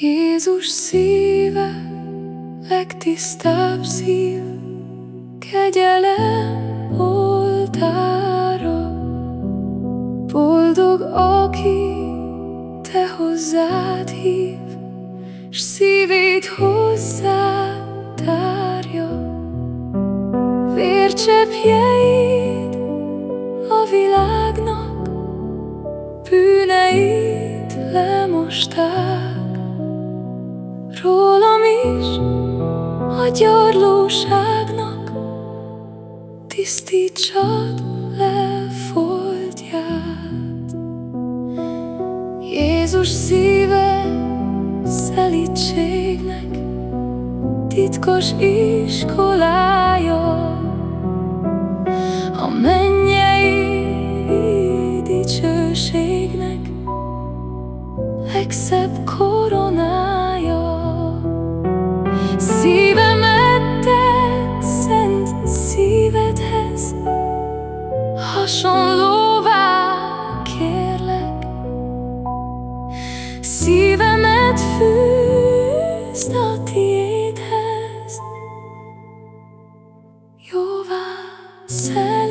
Jézus szíve, legtisztább szív, kegyelem oltára. Boldog, aki te hozzád hív, s szívét hozzá tárja. Vércseppjeid a világnak bűneit lemosták. a gyarlóságnak, tisztítsad le foltját. Jézus szíve szelítségnek, titkos iskolája, a mennyei dicsőségnek, legszebb kor. hasonlóvá kérlek. Szívemet fűzd a tiédhez. Jóvá szed.